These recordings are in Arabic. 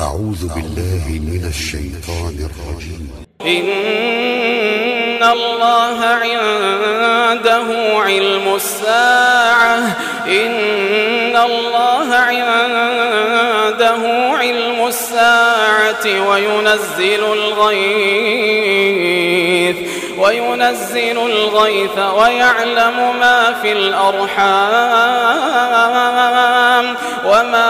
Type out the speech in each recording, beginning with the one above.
أعوذ بالله من الشيطان الرجيم. إن الله عنده علم الساعة. إن الله عنده علم الساعة وينزل الغيث وينزل الغيث ويعلم ما في الأرحام وما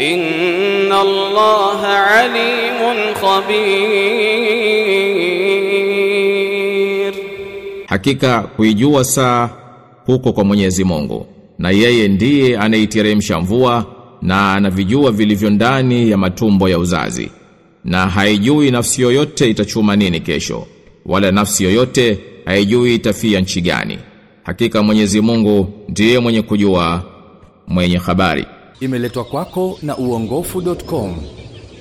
إن الله عليم خبير Hakika kuijua saa huko kwa Mwenyezi Mungu na yeye ndiye anaiteremsha mvua na anavijua vilivyo ndani ya matumbo ya uzazi na haijui nafsi yoyote itachuma nini kesho wala nafsi yoyote haijui itafia nchi gani hakika Mwenyezi Mungu ndiye mwenye kujua mwenye habari. Imeletwa kwako na uongofu.com